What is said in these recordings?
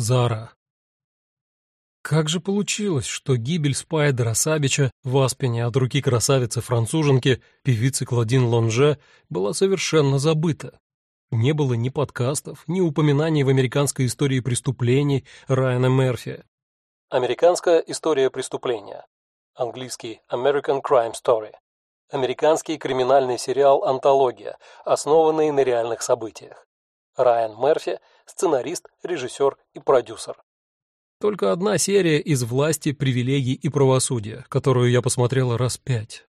Зара. Как же получилось, что гибель Спайдера Сабича в Аспене от руки красавицы-француженки, певицы Клодин Лонже, была совершенно забыта? Не было ни подкастов, ни упоминаний в американской истории преступлений Райана Мерфи. Американская история преступления. Английский American Crime Story. Американский криминальный сериал «Антология», основанный на реальных событиях. Райан Мерфи – сценарист, режиссер и продюсер. Только одна серия из «Власти, привилегий и правосудия», которую я посмотрела раз пять.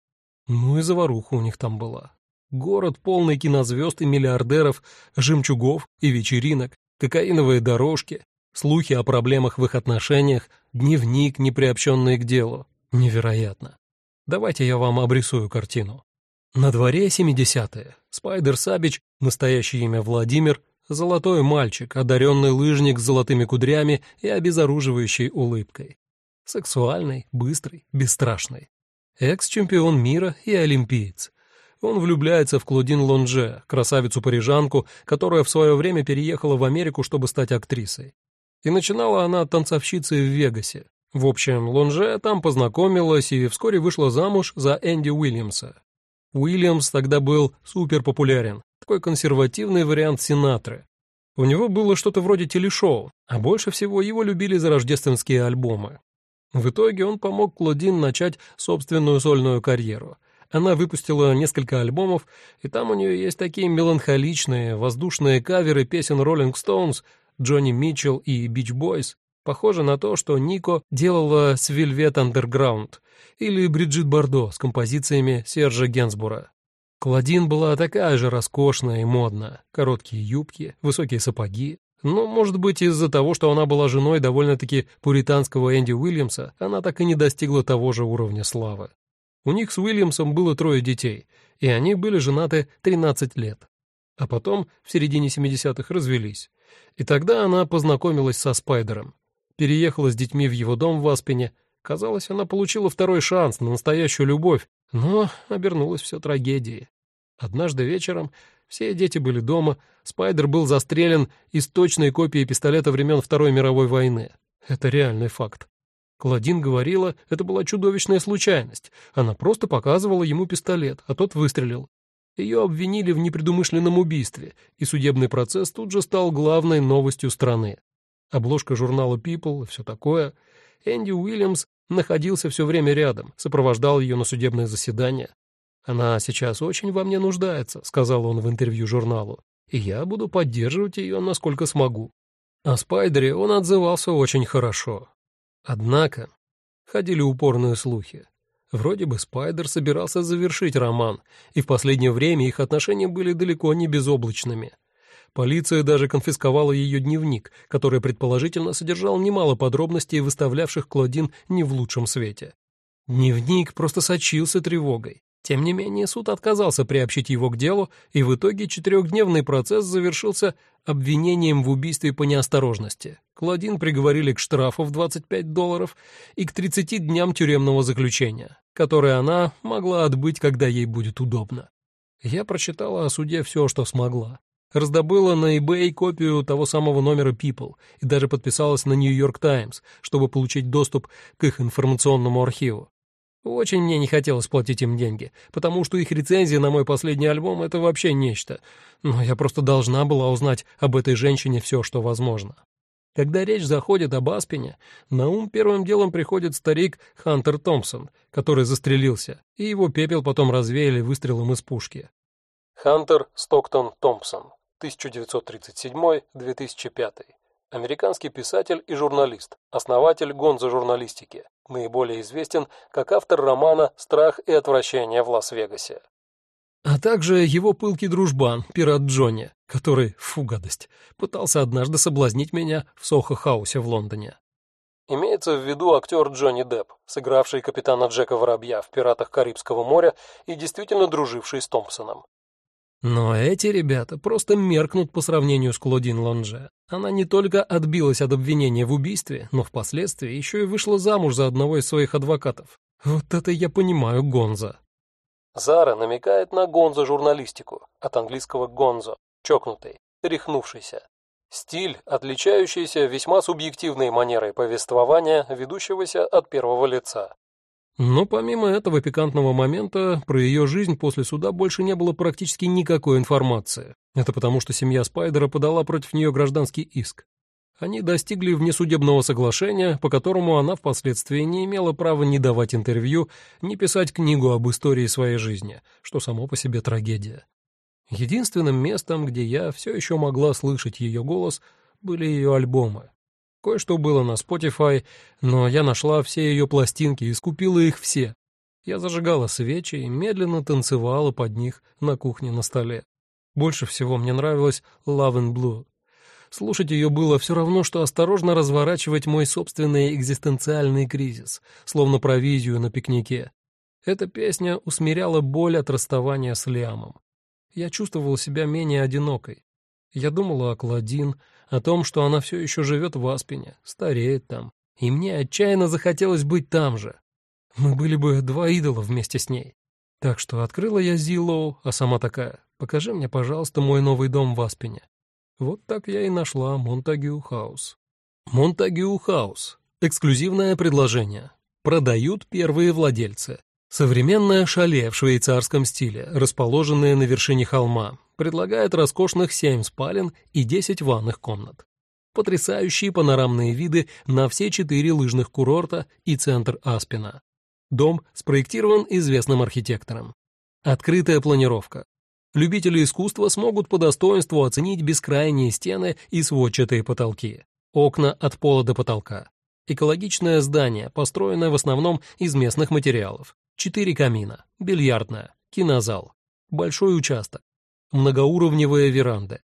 Ну и заваруха у них там была. Город полный кинозвезд и миллиардеров, жемчугов и вечеринок, кокаиновые дорожки, слухи о проблемах в их отношениях, дневник, не приобщенный к делу. Невероятно. Давайте я вам обрисую картину. На дворе 70-е. Спайдер Сабич, настоящее имя Владимир, золотой мальчик, одаренный лыжник с золотыми кудрями и обезоруживающей улыбкой. Сексуальный, быстрый, бесстрашный. Экс-чемпион мира и олимпиец. Он влюбляется в Клодин Лонже, красавицу-парижанку, которая в свое время переехала в Америку, чтобы стать актрисой. И начинала она танцовщицей в Вегасе. В общем, Лонже там познакомилась и вскоре вышла замуж за Энди Уильямса. Уильямс тогда был супер популярен, такой консервативный вариант Синатры. У него было что-то вроде телешоу, а больше всего его любили за рождественские альбомы. В итоге он помог Клодин начать собственную сольную карьеру — она выпустила несколько альбомов, и там у нее есть такие меланхоличные, воздушные каверы песен Rolling Stones, Джонни Митчелл и Beach Boys. Похоже на то, что Нико делала с Velvet Underground или Бриджит Бардо с композициями Сержа Генсбура. Клодин была такая же роскошная и модная. Короткие юбки, высокие сапоги. Но, может быть, из-за того, что она была женой довольно-таки пуританского Энди Уильямса, она так и не достигла того же уровня славы. У них с Уильямсом было трое детей, и они были женаты 13 лет. А потом, в середине 70-х, развелись. И тогда она познакомилась со Спайдером. Переехала с детьми в его дом в Аспене. Казалось, она получила второй шанс на настоящую любовь, но обернулось все трагедией. Однажды вечером все дети были дома, Спайдер был застрелен из точной копии пистолета времен Второй мировой войны. Это реальный факт. Клодин говорила, это была чудовищная случайность. Она просто показывала ему пистолет, а тот выстрелил. Ее обвинили в непредумышленном убийстве, и судебный процесс тут же стал главной новостью страны. Обложка журнала People все такое. Энди Уильямс находился все время рядом, сопровождал ее на судебное заседание. «Она сейчас очень во мне нуждается», — сказал он в интервью журналу, «и я буду поддерживать ее, насколько смогу». О Спайдере он отзывался очень хорошо. Однако ходили упорные слухи. Вроде бы Спайдер собирался завершить роман, и в последнее время их отношения были далеко не безоблачными. Полиция даже конфисковала ее дневник, который предположительно содержал немало подробностей, выставлявших Клодин не в лучшем свете. Дневник просто сочился тревогой. Тем не менее, суд отказался приобщить его к делу, и в итоге четырехдневный процесс завершился обвинением в убийстве по неосторожности. Клодин приговорили к штрафу в 25 долларов и к 30 дням тюремного заключения, которое она могла отбыть, когда ей будет удобно. Я прочитала о суде все, что смогла. Раздобыла на eBay копию того самого номера People и даже подписалась на New York Times, чтобы получить доступ к их информационному архиву. Очень мне не хотелось платить им деньги, потому что их рецензия на мой последний альбом — это вообще нечто. Но я просто должна была узнать об этой женщине все, что возможно. Когда речь заходит об Аспине, на ум первым делом приходит старик Хантер Томпсон, который застрелился, и его пепел потом развеяли выстрелом из пушки. Хантер Стоктон Томпсон, 1937-2005. Американский писатель и журналист, основатель гонзо журналистики, наиболее известен как автор романа «Страх и отвращение в Лас-Вегасе». А также его пылкий дружбан, пират Джонни, который, фу гадость, пытался однажды соблазнить меня в Сохо-хаусе в Лондоне. Имеется в виду актер Джонни Депп, сыгравший капитана Джека Воробья в «Пиратах Карибского моря» и действительно друживший с Томпсоном. Но эти ребята просто меркнут по сравнению с Клодин Лонже. Она не только отбилась от обвинения в убийстве, но впоследствии еще и вышла замуж за одного из своих адвокатов. Вот это я понимаю Гонза. Зара намекает на гонзо-журналистику, от английского гонзо, чокнутый, рехнувшийся. Стиль, отличающийся весьма субъективной манерой повествования, ведущегося от первого лица. Но помимо этого пикантного момента, про ее жизнь после суда больше не было практически никакой информации. Это потому, что семья Спайдера подала против нее гражданский иск. Они достигли внесудебного соглашения, по которому она впоследствии не имела права ни давать интервью, ни писать книгу об истории своей жизни, что само по себе трагедия. Единственным местом, где я все еще могла слышать ее голос, были ее альбомы. Кое-что было на Spotify, но я нашла все ее пластинки и скупила их все. Я зажигала свечи и медленно танцевала под них на кухне на столе. Больше всего мне нравилось Love and Blue. Слушать ее было все равно, что осторожно разворачивать мой собственный экзистенциальный кризис, словно провизию на пикнике. Эта песня усмиряла боль от расставания с Лиамом. Я чувствовал себя менее одинокой. Я думала о Кладин, о том, что она все еще живет в Аспине, стареет там, и мне отчаянно захотелось быть там же. Мы были бы два идола вместе с ней. Так что открыла я Зилоу, а сама такая, покажи мне, пожалуйста, мой новый дом в Аспине. Вот так я и нашла Монтагю Хаус. Монтагю Хаус. Эксклюзивное предложение. Продают первые владельцы. Современное шале в швейцарском стиле, расположенное на вершине холма, предлагает роскошных семь спален и десять ванных комнат. Потрясающие панорамные виды на все четыре лыжных курорта и центр Аспина. Дом спроектирован известным архитектором. Открытая планировка. Любители искусства смогут по достоинству оценить бескрайние стены и сводчатые потолки. Окна от пола до потолка. Экологичное здание, построенное в основном из местных материалов. Четыре камина, бильярдная, кинозал, большой участок, многоуровневые веранды,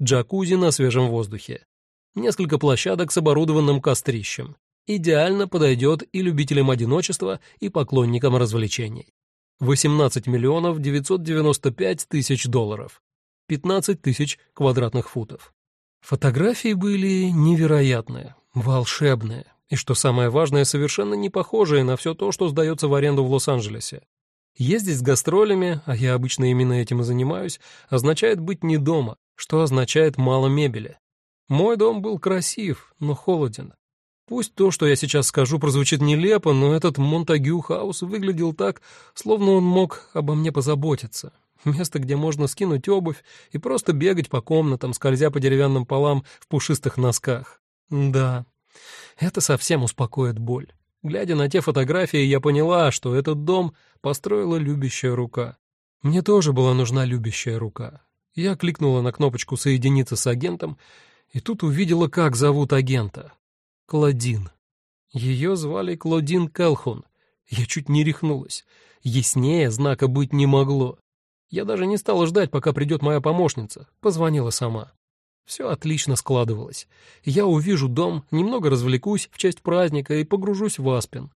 джакузи на свежем воздухе, несколько площадок с оборудованным кострищем. Идеально подойдет и любителям одиночества, и поклонникам развлечений. 18 миллионов 995 тысяч долларов, 15 тысяч квадратных футов. Фотографии были невероятные, волшебные, и, что самое важное, совершенно не похожие на все то, что сдается в аренду в Лос-Анджелесе. Ездить с гастролями, а я обычно именно этим и занимаюсь, означает быть не дома, что означает мало мебели. Мой дом был красив, но холоден. Пусть то, что я сейчас скажу, прозвучит нелепо, но этот Монтагю Хаус выглядел так, словно он мог обо мне позаботиться. Место, где можно скинуть обувь и просто бегать по комнатам, скользя по деревянным полам в пушистых носках. Да, это совсем успокоит боль. Глядя на те фотографии, я поняла, что этот дом построила любящая рука. Мне тоже была нужна любящая рука. Я кликнула на кнопочку «Соединиться с агентом» и тут увидела, как зовут агента. Клодин. Ее звали Клодин Келхун. Я чуть не рехнулась. Яснее знака быть не могло. Я даже не стала ждать, пока придет моя помощница. Позвонила сама. Все отлично складывалось. Я увижу дом, немного развлекусь в честь праздника и погружусь в Аспен.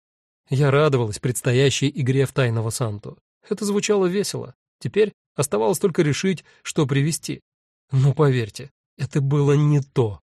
Я радовалась предстоящей игре в Тайного Санту. Это звучало весело. Теперь оставалось только решить, что привезти. Но поверьте, это было не то.